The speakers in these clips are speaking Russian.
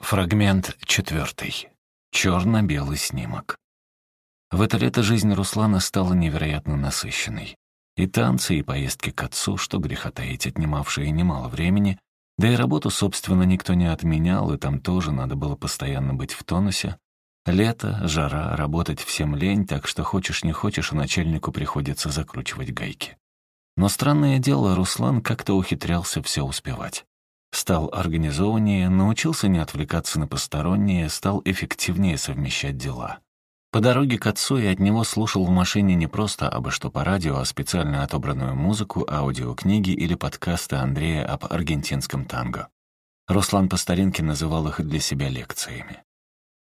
Фрагмент четвертый. Черно-белый снимок. В это лето жизнь Руслана стала невероятно насыщенной. И танцы, и поездки к отцу, что греха таить, отнимавшие немало времени, да и работу, собственно, никто не отменял, и там тоже надо было постоянно быть в тонусе. Лето, жара, работать всем лень, так что хочешь не хочешь, а начальнику приходится закручивать гайки. Но странное дело, Руслан как-то ухитрялся все успевать. Стал организованнее, научился не отвлекаться на посторонние, стал эффективнее совмещать дела. По дороге к отцу я от него слушал в машине не просто обо что по радио, а специально отобранную музыку, аудиокниги или подкасты Андрея об аргентинском танго. Руслан по старинке называл их для себя лекциями.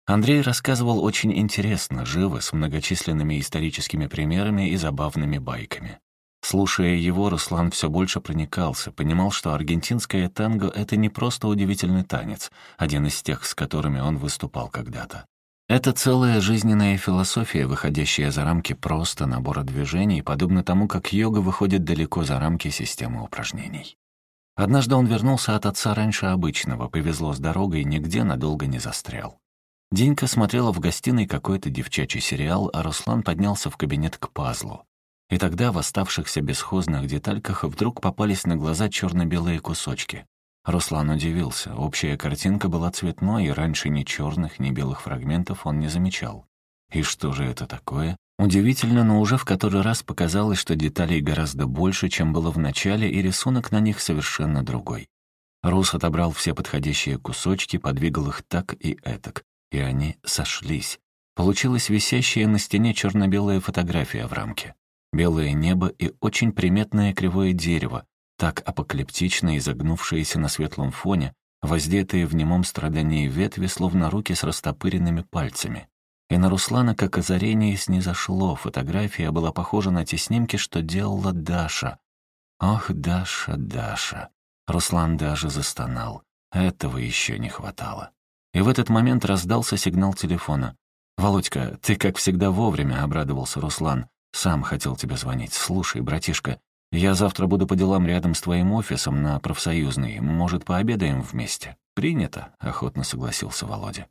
Андрей рассказывал очень интересно, живо, с многочисленными историческими примерами и забавными байками. Слушая его, Руслан все больше проникался, понимал, что аргентинское танго — это не просто удивительный танец, один из тех, с которыми он выступал когда-то. Это целая жизненная философия, выходящая за рамки просто набора движений, подобно тому, как йога выходит далеко за рамки системы упражнений. Однажды он вернулся от отца раньше обычного, повезло с дорогой, нигде надолго не застрял. Денька смотрела в гостиной какой-то девчачий сериал, а Руслан поднялся в кабинет к пазлу. И тогда в оставшихся бесхозных детальках вдруг попались на глаза черно-белые кусочки. Руслан удивился. Общая картинка была цветной, и раньше ни черных, ни белых фрагментов он не замечал. И что же это такое? Удивительно, но уже в который раз показалось, что деталей гораздо больше, чем было в начале, и рисунок на них совершенно другой. Рус отобрал все подходящие кусочки, подвигал их так и этак, и они сошлись. Получилась висящая на стене черно-белая фотография в рамке белое небо и очень приметное кривое дерево, так апокалиптично изогнувшееся на светлом фоне, воздетые в немом страдании ветви, словно руки с растопыренными пальцами. И на Руслана, как озарение, снизошло, фотография была похожа на те снимки, что делала Даша. Ох, Даша, Даша. Руслан даже застонал. Этого еще не хватало. И в этот момент раздался сигнал телефона. «Володька, ты, как всегда, вовремя», — обрадовался Руслан. Сам хотел тебе звонить. Слушай, братишка, я завтра буду по делам рядом с твоим офисом на профсоюзный. Может, пообедаем вместе?» «Принято», — охотно согласился Володя.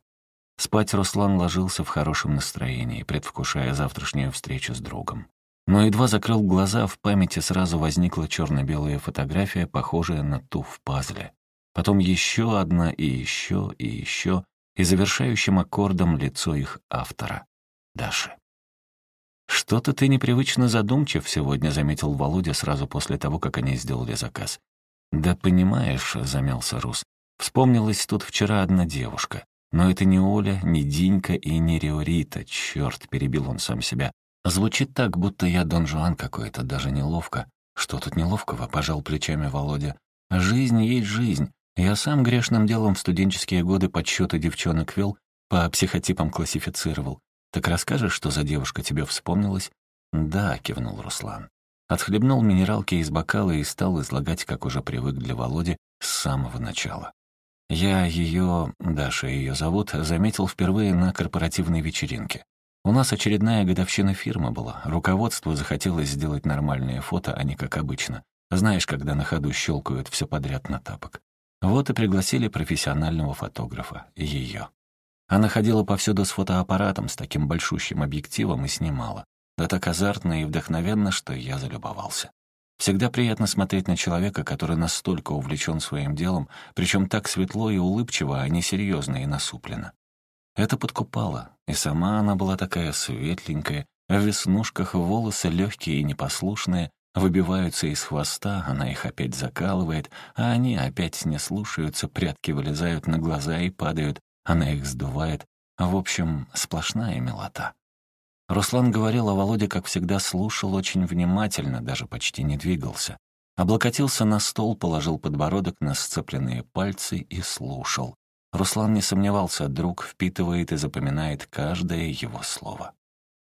Спать Руслан ложился в хорошем настроении, предвкушая завтрашнюю встречу с другом. Но едва закрыл глаза, в памяти сразу возникла черно-белая фотография, похожая на ту в пазле. Потом еще одна и еще и еще, и завершающим аккордом лицо их автора — Даши. «Что-то ты непривычно задумчив сегодня», — заметил Володя сразу после того, как они сделали заказ. «Да понимаешь», — замялся Рус, — «вспомнилась тут вчера одна девушка. Но это не Оля, не Динька и не Риорита, черт, перебил он сам себя. Звучит так, будто я Дон Жуан какой-то, даже неловко. Что тут неловкого, пожал плечами Володя. Жизнь есть жизнь. Я сам грешным делом в студенческие годы подсчеты девчонок вел, по психотипам классифицировал. «Так расскажешь, что за девушка тебе вспомнилась?» «Да», — кивнул Руслан. Отхлебнул минералки из бокала и стал излагать, как уже привык для Володи, с самого начала. Я ее, Даша ее зовут, заметил впервые на корпоративной вечеринке. У нас очередная годовщина фирмы была. Руководству захотелось сделать нормальные фото, а не как обычно. Знаешь, когда на ходу щелкают все подряд на тапок. Вот и пригласили профессионального фотографа, ее. Она ходила повсюду с фотоаппаратом, с таким большущим объективом и снимала. Да так азартно и вдохновенно, что я залюбовался. Всегда приятно смотреть на человека, который настолько увлечен своим делом, причем так светло и улыбчиво, а не серьезно и насупленно. Это подкупало, и сама она была такая светленькая, в веснушках волосы легкие и непослушные, выбиваются из хвоста, она их опять закалывает, а они опять не слушаются, прятки вылезают на глаза и падают, она их сдувает. В общем, сплошная милота. Руслан говорил, а Володя, как всегда, слушал очень внимательно, даже почти не двигался. Облокотился на стол, положил подбородок на сцепленные пальцы и слушал. Руслан не сомневался, друг впитывает и запоминает каждое его слово.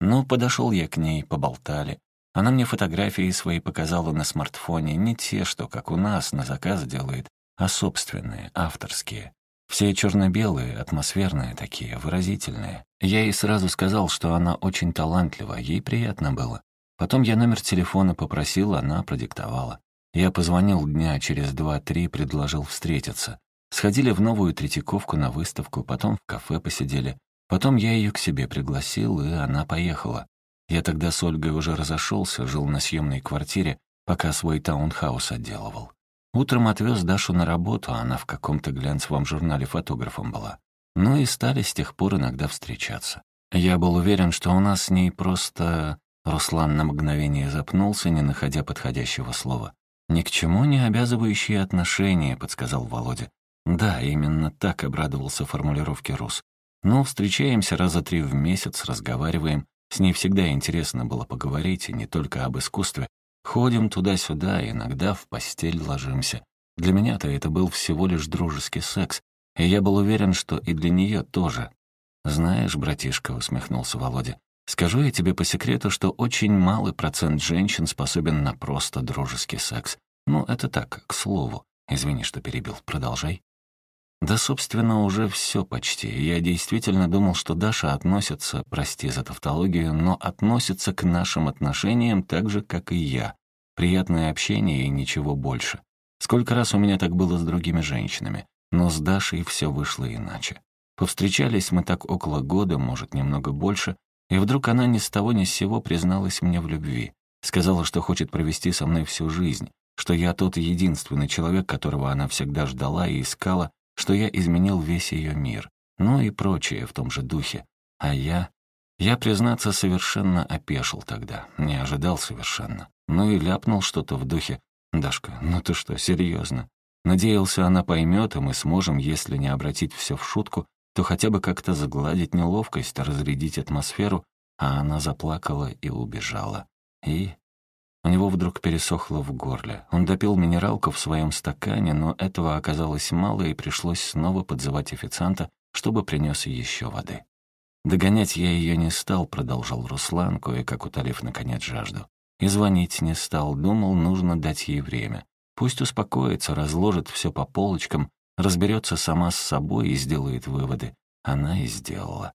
Ну, подошел я к ней, поболтали. Она мне фотографии свои показала на смартфоне, не те, что, как у нас, на заказ делает, а собственные, авторские. Все черно-белые, атмосферные такие, выразительные. Я ей сразу сказал, что она очень талантлива, ей приятно было. Потом я номер телефона попросил, она продиктовала. Я позвонил дня через два-три, предложил встретиться. Сходили в новую Третьяковку на выставку, потом в кафе посидели. Потом я ее к себе пригласил, и она поехала. Я тогда с Ольгой уже разошелся, жил на съемной квартире, пока свой таунхаус отделывал. Утром отвез Дашу на работу, а она в каком-то глянцевом журнале фотографом была. Ну и стали с тех пор иногда встречаться. Я был уверен, что у нас с ней просто... Руслан на мгновение запнулся, не находя подходящего слова. «Ни к чему не обязывающие отношения», — подсказал Володя. «Да, именно так обрадовался формулировке Рус. Ну, встречаемся раза три в месяц, разговариваем. С ней всегда интересно было поговорить, и не только об искусстве. Ходим туда-сюда, иногда в постель ложимся. Для меня-то это был всего лишь дружеский секс, и я был уверен, что и для нее тоже. «Знаешь, братишка», — усмехнулся Володя, «скажу я тебе по секрету, что очень малый процент женщин способен на просто дружеский секс. Ну, это так, к слову. Извини, что перебил. Продолжай». Да, собственно, уже все почти. Я действительно думал, что Даша относится, прости за тавтологию, но относится к нашим отношениям так же, как и я. Приятное общение и ничего больше. Сколько раз у меня так было с другими женщинами, но с Дашей все вышло иначе. Повстречались мы так около года, может, немного больше, и вдруг она ни с того ни с сего призналась мне в любви. Сказала, что хочет провести со мной всю жизнь, что я тот единственный человек, которого она всегда ждала и искала, что я изменил весь ее мир, ну и прочее в том же духе. А я... Я, признаться, совершенно опешил тогда, не ожидал совершенно. Ну и ляпнул что-то в духе. «Дашка, ну ты что, серьезно? Надеялся, она поймет, и мы сможем, если не обратить все в шутку, то хотя бы как-то загладить неловкость, разрядить атмосферу, а она заплакала и убежала. И у него вдруг пересохло в горле. Он допил минералку в своем стакане, но этого оказалось мало, и пришлось снова подзывать официанта, чтобы принес еще воды. «Догонять я ее не стал», — продолжал Руслан, кое-как утолив, наконец, жажду. И звонить не стал, думал, нужно дать ей время. Пусть успокоится, разложит все по полочкам, разберется сама с собой и сделает выводы. Она и сделала.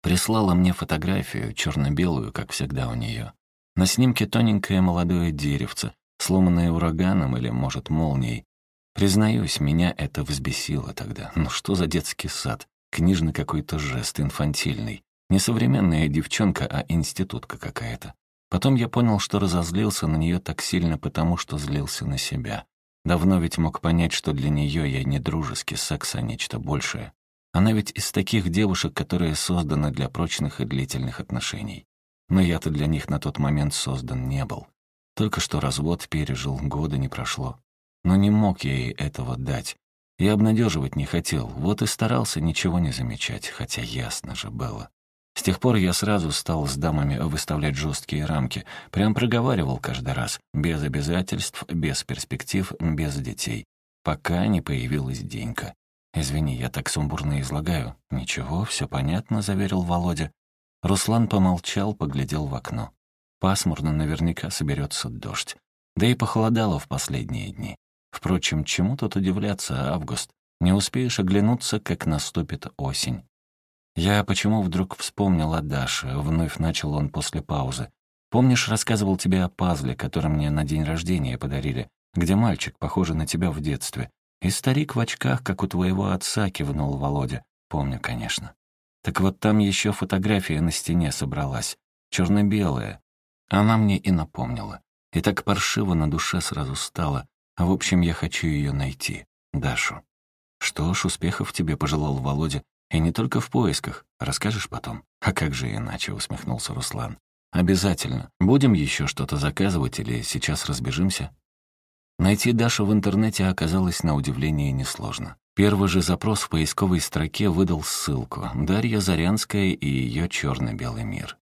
Прислала мне фотографию, черно-белую, как всегда у нее. На снимке тоненькое молодое деревце, сломанное ураганом или, может, молнией. Признаюсь, меня это взбесило тогда. Ну что за детский сад? Книжный какой-то жест, инфантильный. Не современная девчонка, а институтка какая-то. Потом я понял, что разозлился на нее так сильно, потому что злился на себя. Давно ведь мог понять, что для нее я не дружеский секс, а нечто большее. Она ведь из таких девушек, которые созданы для прочных и длительных отношений. Но я-то для них на тот момент создан не был. Только что развод пережил, года не прошло. Но не мог я ей этого дать. Я обнадеживать не хотел, вот и старался ничего не замечать, хотя ясно же было. С тех пор я сразу стал с дамами выставлять жесткие рамки, прям проговаривал каждый раз, без обязательств, без перспектив, без детей, пока не появилась Денька. «Извини, я так сумбурно излагаю». «Ничего, все понятно», — заверил Володя. Руслан помолчал, поглядел в окно. Пасмурно наверняка соберется дождь. Да и похолодало в последние дни. Впрочем, чему тут удивляться, Август? Не успеешь оглянуться, как наступит осень. Я почему вдруг вспомнил о Даше, вновь начал он после паузы. Помнишь, рассказывал тебе о пазле, который мне на день рождения подарили, где мальчик, похожий на тебя в детстве. И старик в очках, как у твоего отца, кивнул Володя. Помню, конечно. Так вот там еще фотография на стене собралась, черно-белая. Она мне и напомнила. И так паршиво на душе сразу стало. А в общем, я хочу ее найти, Дашу. Что ж, успехов тебе пожелал Володя. И не только в поисках. Расскажешь потом? А как же иначе, усмехнулся Руслан. Обязательно. Будем еще что-то заказывать или сейчас разбежимся? Найти Дашу в интернете оказалось на удивление несложно. Первый же запрос в поисковой строке выдал ссылку «Дарья Зарянская и ее черно-белый мир».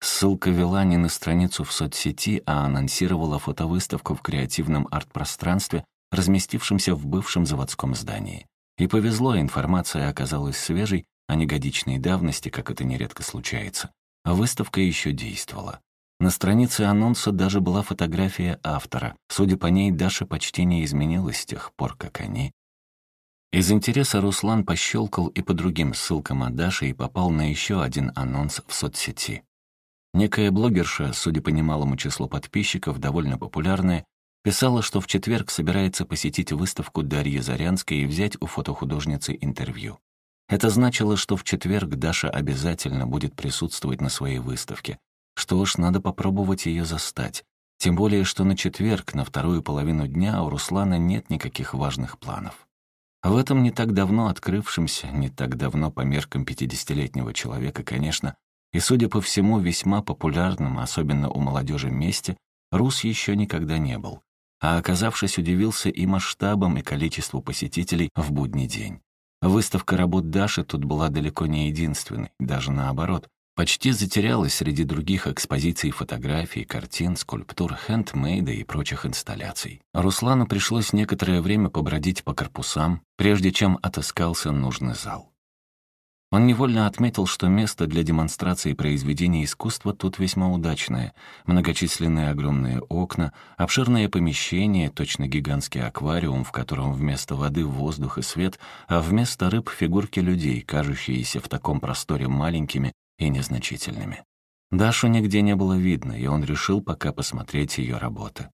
Ссылка вела не на страницу в соцсети, а анонсировала фотовыставку в креативном арт-пространстве, разместившемся в бывшем заводском здании. И повезло, информация оказалась свежей, а не годичной давности, как это нередко случается. Выставка еще действовала. На странице анонса даже была фотография автора. Судя по ней, Даша почти не изменилась с тех пор, как они из интереса Руслан пощелкал и по другим ссылкам от Даши и попал на еще один анонс в соцсети. Некая блогерша, судя по немалому числу подписчиков, довольно популярная, Писала, что в четверг собирается посетить выставку Дарьи Зарянской и взять у фотохудожницы интервью. Это значило, что в четверг Даша обязательно будет присутствовать на своей выставке. Что ж, надо попробовать ее застать. Тем более, что на четверг, на вторую половину дня, у Руслана нет никаких важных планов. В этом не так давно открывшемся, не так давно по меркам пятидесятилетнего человека, конечно, и, судя по всему, весьма популярном, особенно у молодежи месте, Рус еще никогда не был а оказавшись, удивился и масштабом, и количеству посетителей в будний день. Выставка работ Даши тут была далеко не единственной, даже наоборот. Почти затерялась среди других экспозиций фотографий, картин, скульптур, хендмейда и прочих инсталляций. Руслану пришлось некоторое время побродить по корпусам, прежде чем отыскался нужный зал. Он невольно отметил, что место для демонстрации произведений искусства тут весьма удачное. Многочисленные огромные окна, обширное помещение, точно гигантский аквариум, в котором вместо воды воздух и свет, а вместо рыб фигурки людей, кажущиеся в таком просторе маленькими и незначительными. Дашу нигде не было видно, и он решил пока посмотреть ее работы.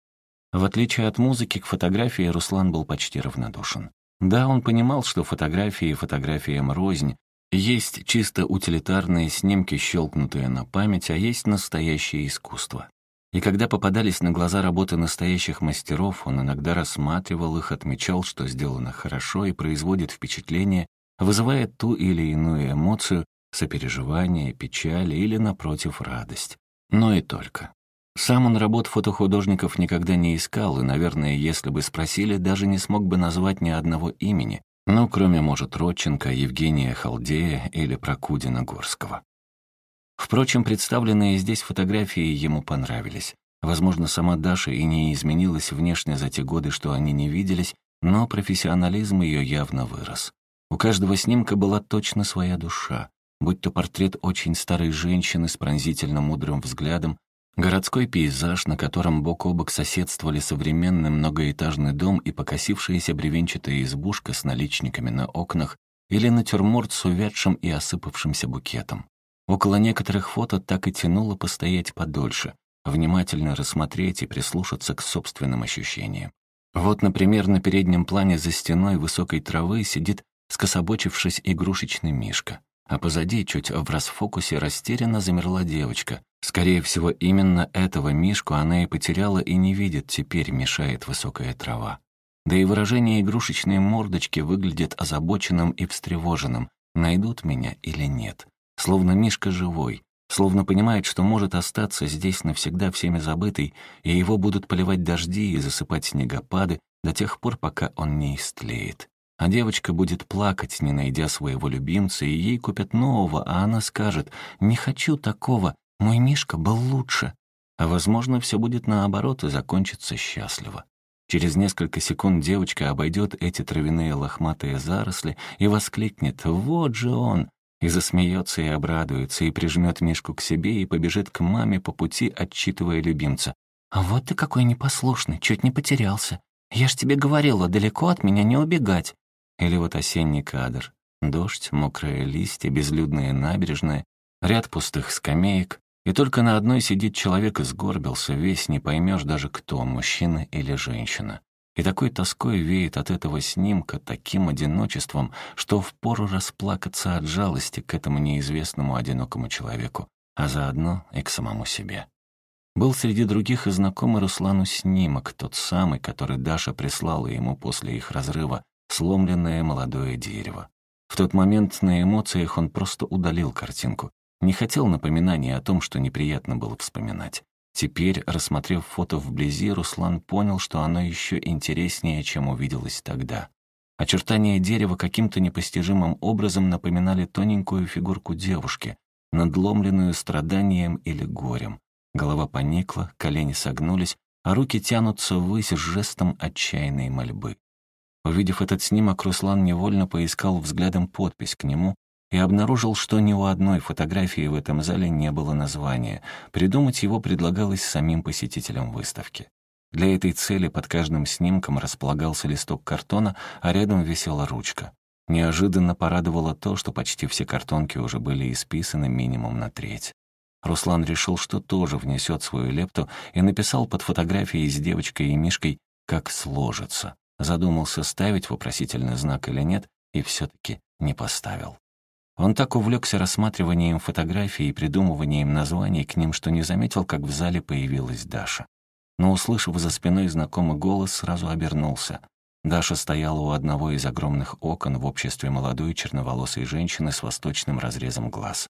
В отличие от музыки, к фотографии Руслан был почти равнодушен. Да, он понимал, что фотографии фотографиям рознь, есть чисто утилитарные снимки, щелкнутые на память, а есть настоящее искусство. И когда попадались на глаза работы настоящих мастеров, он иногда рассматривал их, отмечал, что сделано хорошо и производит впечатление, вызывает ту или иную эмоцию, сопереживание, печаль или, напротив, радость. Но и только. Сам он работ фотохудожников никогда не искал, и, наверное, если бы спросили, даже не смог бы назвать ни одного имени, ну, кроме, может, Родченко, Евгения Халдея или Прокудина Горского. Впрочем, представленные здесь фотографии ему понравились. Возможно, сама Даша и не изменилась внешне за те годы, что они не виделись, но профессионализм ее явно вырос. У каждого снимка была точно своя душа, будь то портрет очень старой женщины с пронзительно мудрым взглядом, Городской пейзаж, на котором бок о бок соседствовали современный многоэтажный дом и покосившаяся бревенчатая избушка с наличниками на окнах или натюрморт с увядшим и осыпавшимся букетом. Около некоторых фото так и тянуло постоять подольше, внимательно рассмотреть и прислушаться к собственным ощущениям. Вот, например, на переднем плане за стеной высокой травы сидит скособочившись игрушечный мишка, а позади, чуть в расфокусе, растерянно замерла девочка, Скорее всего, именно этого Мишку она и потеряла и не видит теперь, мешает высокая трава. Да и выражение игрушечной мордочки выглядит озабоченным и встревоженным. Найдут меня или нет? Словно Мишка живой, словно понимает, что может остаться здесь навсегда всеми забытый, и его будут поливать дожди и засыпать снегопады до тех пор, пока он не истлеет. А девочка будет плакать, не найдя своего любимца, и ей купят нового, а она скажет «Не хочу такого, мой Мишка был лучше. А, возможно, все будет наоборот и закончится счастливо. Через несколько секунд девочка обойдет эти травяные лохматые заросли и воскликнет «Вот же он!» и засмеется и обрадуется, и прижмет Мишку к себе и побежит к маме по пути, отчитывая любимца. «А вот ты какой непослушный, чуть не потерялся. Я ж тебе говорила, далеко от меня не убегать». Или вот осенний кадр. Дождь, мокрые листья, безлюдная набережная, ряд пустых скамеек, и только на одной сидит человек и сгорбился, весь не поймешь даже кто, мужчина или женщина. И такой тоской веет от этого снимка, таким одиночеством, что впору расплакаться от жалости к этому неизвестному одинокому человеку, а заодно и к самому себе. Был среди других и знакомый Руслану снимок, тот самый, который Даша прислала ему после их разрыва, сломленное молодое дерево. В тот момент на эмоциях он просто удалил картинку, не хотел напоминаний о том, что неприятно было вспоминать. Теперь, рассмотрев фото вблизи, Руслан понял, что оно еще интереснее, чем увиделось тогда. Очертания дерева каким-то непостижимым образом напоминали тоненькую фигурку девушки, надломленную страданием или горем. Голова поникла, колени согнулись, а руки тянутся ввысь с жестом отчаянной мольбы. Увидев этот снимок, Руслан невольно поискал взглядом подпись к нему, и обнаружил, что ни у одной фотографии в этом зале не было названия. Придумать его предлагалось самим посетителям выставки. Для этой цели под каждым снимком располагался листок картона, а рядом висела ручка. Неожиданно порадовало то, что почти все картонки уже были исписаны минимум на треть. Руслан решил, что тоже внесет свою лепту и написал под фотографией с девочкой и Мишкой «как сложится». Задумался, ставить вопросительный знак или нет, и все-таки не поставил. Он так увлекся рассматриванием фотографий и придумыванием названий к ним, что не заметил, как в зале появилась Даша. Но, услышав за спиной знакомый голос, сразу обернулся. Даша стояла у одного из огромных окон в обществе молодой черноволосой женщины с восточным разрезом глаз.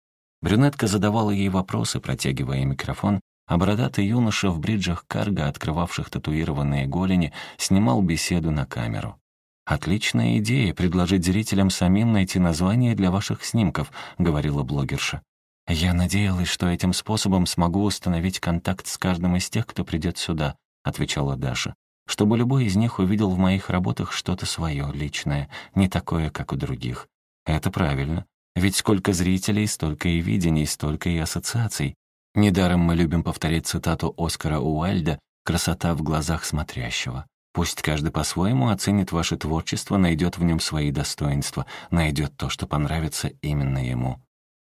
Брюнетка задавала ей вопросы, протягивая микрофон, а бородатый юноша в бриджах карго, открывавших татуированные голени, снимал беседу на камеру. «Отличная идея — предложить зрителям самим найти название для ваших снимков», — говорила блогерша. «Я надеялась, что этим способом смогу установить контакт с каждым из тех, кто придет сюда», — отвечала Даша чтобы любой из них увидел в моих работах что-то свое, личное, не такое, как у других. Это правильно. Ведь сколько зрителей, столько и видений, столько и ассоциаций. Недаром мы любим повторять цитату Оскара Уайльда «Красота в глазах смотрящего». Пусть каждый по-своему оценит ваше творчество, найдет в нем свои достоинства, найдет то, что понравится именно ему.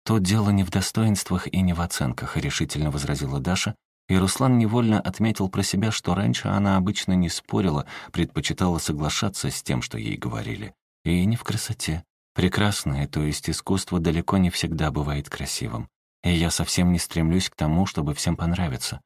«Тут дело не в достоинствах и не в оценках», — решительно возразила Даша, и Руслан невольно отметил про себя, что раньше она обычно не спорила, предпочитала соглашаться с тем, что ей говорили. И не в красоте. Прекрасное, то есть искусство, далеко не всегда бывает красивым. И я совсем не стремлюсь к тому, чтобы всем понравиться.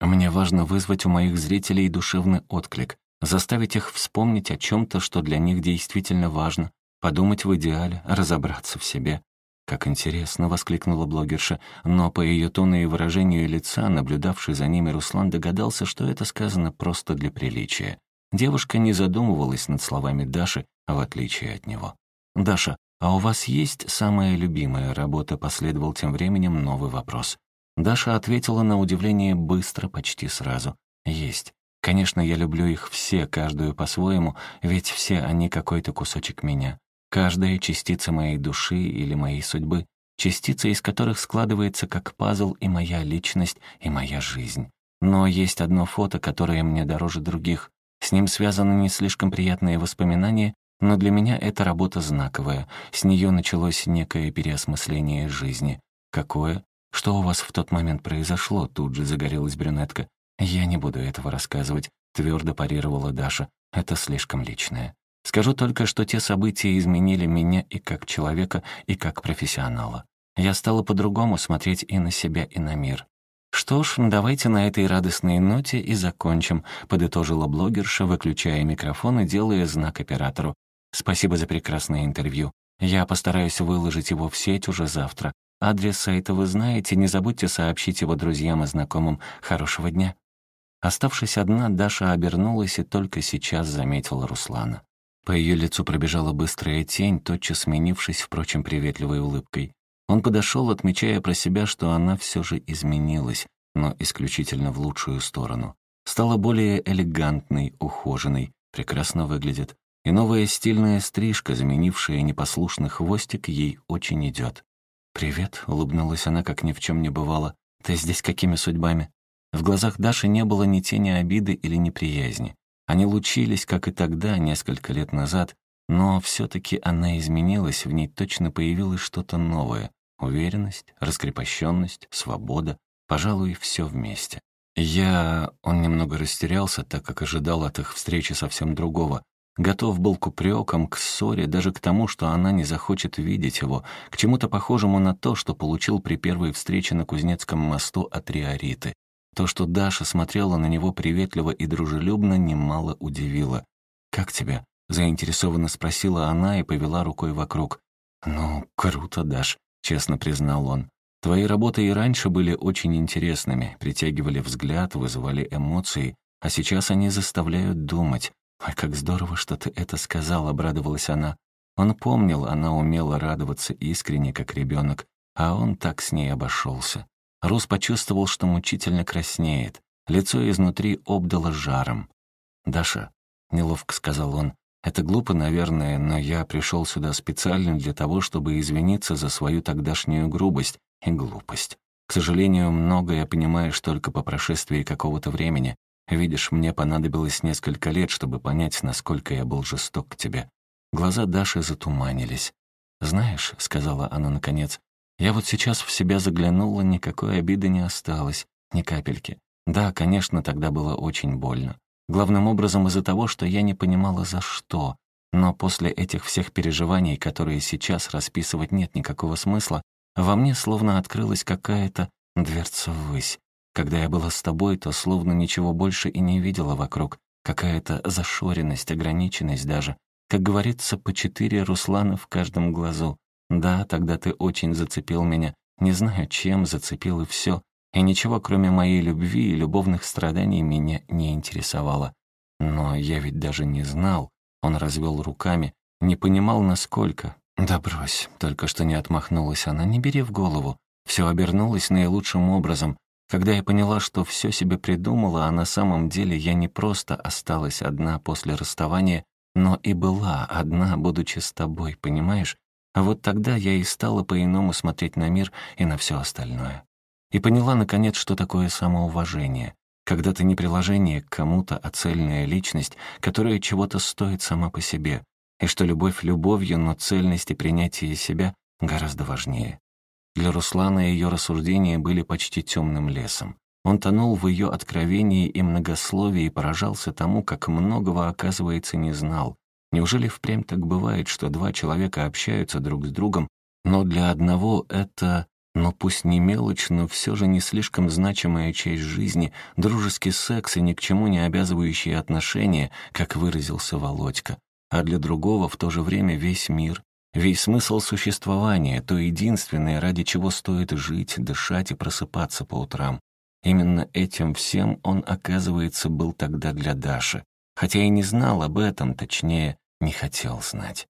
Мне важно вызвать у моих зрителей душевный отклик, заставить их вспомнить о чем-то, что для них действительно важно, подумать в идеале, разобраться в себе. «Как интересно!» — воскликнула блогерша, но по ее тону и выражению лица, наблюдавший за ними Руслан догадался, что это сказано просто для приличия. Девушка не задумывалась над словами Даши, в отличие от него. «Даша, а у вас есть самая любимая работа?» — последовал тем временем новый вопрос. Даша ответила на удивление быстро, почти сразу. «Есть. Конечно, я люблю их все, каждую по-своему, ведь все они какой-то кусочек меня. Каждая частица моей души или моей судьбы, частица из которых складывается как пазл и моя личность, и моя жизнь. Но есть одно фото, которое мне дороже других. С ним связаны не слишком приятные воспоминания, но для меня эта работа знаковая. С нее началось некое переосмысление жизни. Какое? Что у вас в тот момент произошло? Тут же загорелась брюнетка. Я не буду этого рассказывать, твердо парировала Даша. Это слишком личное. Скажу только, что те события изменили меня и как человека, и как профессионала. Я стала по-другому смотреть и на себя, и на мир. «Что ж, давайте на этой радостной ноте и закончим», — подытожила блогерша, выключая микрофон и делая знак оператору. «Спасибо за прекрасное интервью. Я постараюсь выложить его в сеть уже завтра. Адрес сайта вы знаете, не забудьте сообщить его друзьям и знакомым. Хорошего дня». Оставшись одна, Даша обернулась и только сейчас заметила Руслана. По ее лицу пробежала быстрая тень, тотчас сменившись, впрочем, приветливой улыбкой. Он подошел, отмечая про себя, что она все же изменилась, но исключительно в лучшую сторону. Стала более элегантной, ухоженной, прекрасно выглядит. И новая стильная стрижка, заменившая непослушный хвостик, ей очень идет. «Привет», — улыбнулась она, как ни в чем не бывало. «Ты здесь какими судьбами?» В глазах Даши не было ни тени обиды или неприязни. Они лучились, как и тогда, несколько лет назад, но все-таки она изменилась, в ней точно появилось что-то новое. Уверенность, раскрепощенность, свобода, пожалуй, все вместе. Я... Он немного растерялся, так как ожидал от их встречи совсем другого. Готов был к упрекам, к ссоре, даже к тому, что она не захочет видеть его, к чему-то похожему на то, что получил при первой встрече на Кузнецком мосту от Риориты. То, что Даша смотрела на него приветливо и дружелюбно, немало удивило. «Как тебя?» — заинтересованно спросила она и повела рукой вокруг. «Ну, круто, Даш», — честно признал он. «Твои работы и раньше были очень интересными, притягивали взгляд, вызывали эмоции, а сейчас они заставляют думать. Ой, как здорово, что ты это сказал», — обрадовалась она. Он помнил, она умела радоваться искренне, как ребенок, а он так с ней обошелся. Рус почувствовал, что мучительно краснеет. Лицо изнутри обдало жаром. «Даша», — неловко сказал он, — «это глупо, наверное, но я пришел сюда специально для того, чтобы извиниться за свою тогдашнюю грубость и глупость. К сожалению, многое понимаешь только по прошествии какого-то времени. Видишь, мне понадобилось несколько лет, чтобы понять, насколько я был жесток к тебе». Глаза Даши затуманились. «Знаешь», — сказала она наконец, Я вот сейчас в себя заглянула, никакой обиды не осталось, ни капельки. Да, конечно, тогда было очень больно. Главным образом из-за того, что я не понимала, за что. Но после этих всех переживаний, которые сейчас расписывать нет никакого смысла, во мне словно открылась какая-то дверца ввысь. Когда я была с тобой, то словно ничего больше и не видела вокруг. Какая-то зашоренность, ограниченность даже. Как говорится, по четыре Руслана в каждом глазу. Да, тогда ты очень зацепил меня. Не знаю, чем зацепил и все. И ничего, кроме моей любви и любовных страданий, меня не интересовало. Но я ведь даже не знал. Он развел руками. Не понимал, насколько. Да брось, только что не отмахнулась она. Не бери в голову. Все обернулось наилучшим образом. Когда я поняла, что все себе придумала, а на самом деле я не просто осталась одна после расставания, но и была одна, будучи с тобой, понимаешь? А вот тогда я и стала по-иному смотреть на мир и на все остальное. И поняла, наконец, что такое самоуважение. Когда ты не приложение к кому-то, а цельная личность, которая чего-то стоит сама по себе. И что любовь любовью, но цельность и принятие себя гораздо важнее. Для Руслана ее рассуждения были почти темным лесом. Он тонул в ее откровении и многословии и поражался тому, как многого, оказывается, не знал, Неужели впрямь так бывает, что два человека общаются друг с другом, но для одного это, но пусть не мелочь, но все же не слишком значимая часть жизни, дружеский секс и ни к чему не обязывающие отношения, как выразился Володька, а для другого в то же время весь мир, весь смысл существования, то единственное, ради чего стоит жить, дышать и просыпаться по утрам. Именно этим всем он, оказывается, был тогда для Даши хотя и не знал об этом, точнее, не хотел знать.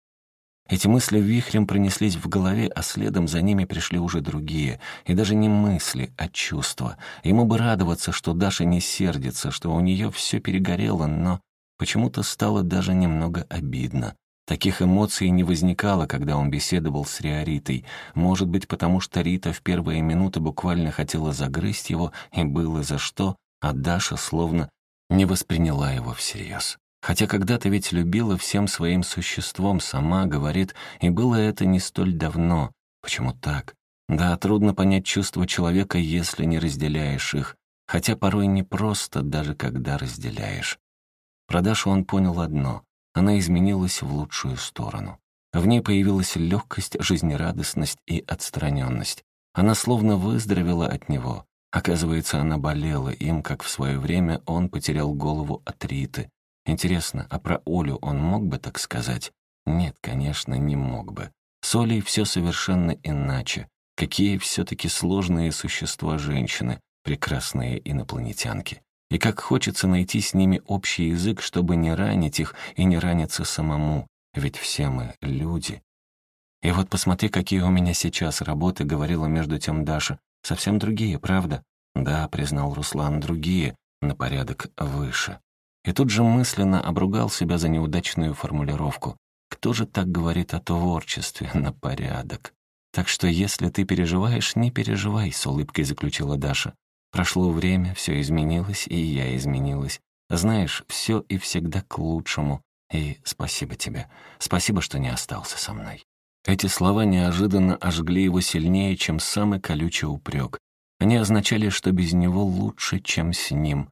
Эти мысли вихрем пронеслись в голове, а следом за ними пришли уже другие, и даже не мысли, а чувства. Ему бы радоваться, что Даша не сердится, что у нее все перегорело, но почему-то стало даже немного обидно. Таких эмоций не возникало, когда он беседовал с Риоритой. Может быть, потому что Рита в первые минуты буквально хотела загрызть его, и было за что, а Даша словно не восприняла его всерьез. Хотя когда-то ведь любила всем своим существом, сама говорит, и было это не столь давно. Почему так? Да, трудно понять чувства человека, если не разделяешь их, хотя порой непросто, даже когда разделяешь. Про Дашу он понял одно — она изменилась в лучшую сторону. В ней появилась легкость, жизнерадостность и отстраненность. Она словно выздоровела от него. Оказывается, она болела им, как в свое время он потерял голову от Риты. Интересно, а про Олю он мог бы так сказать? Нет, конечно, не мог бы. С Олей все совершенно иначе. Какие все-таки сложные существа женщины, прекрасные инопланетянки. И как хочется найти с ними общий язык, чтобы не ранить их и не раниться самому, ведь все мы люди. И вот посмотри, какие у меня сейчас работы, говорила между тем Даша. Совсем другие, правда? Да, признал Руслан, другие, на порядок выше. И тут же мысленно обругал себя за неудачную формулировку. Кто же так говорит о творчестве на порядок? Так что если ты переживаешь, не переживай, с улыбкой заключила Даша. Прошло время, все изменилось, и я изменилась. Знаешь, все и всегда к лучшему. И спасибо тебе. Спасибо, что не остался со мной. Эти слова неожиданно ожгли его сильнее, чем самый колючий упрек. Они означали, что без него лучше, чем с ним.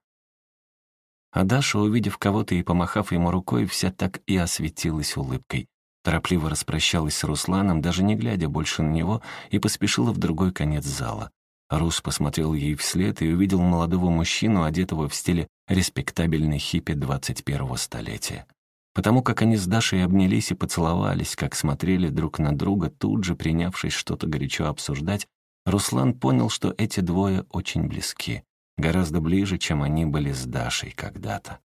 А Даша, увидев кого-то и помахав ему рукой, вся так и осветилась улыбкой. Торопливо распрощалась с Русланом, даже не глядя больше на него, и поспешила в другой конец зала. Рус посмотрел ей вслед и увидел молодого мужчину, одетого в стиле респектабельной хиппи 21-го столетия. Потому как они с Дашей обнялись и поцеловались, как смотрели друг на друга, тут же принявшись что-то горячо обсуждать, Руслан понял, что эти двое очень близки, гораздо ближе, чем они были с Дашей когда-то.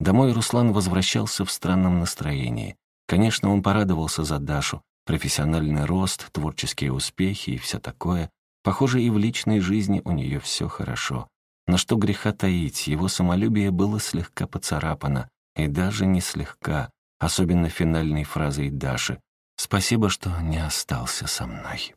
Домой Руслан возвращался в странном настроении. Конечно, он порадовался за Дашу, профессиональный рост, творческие успехи и все такое. Похоже, и в личной жизни у нее все хорошо. Но что греха таить, его самолюбие было слегка поцарапано, и даже не слегка, особенно финальной фразой Даши «Спасибо, что не остался со мной».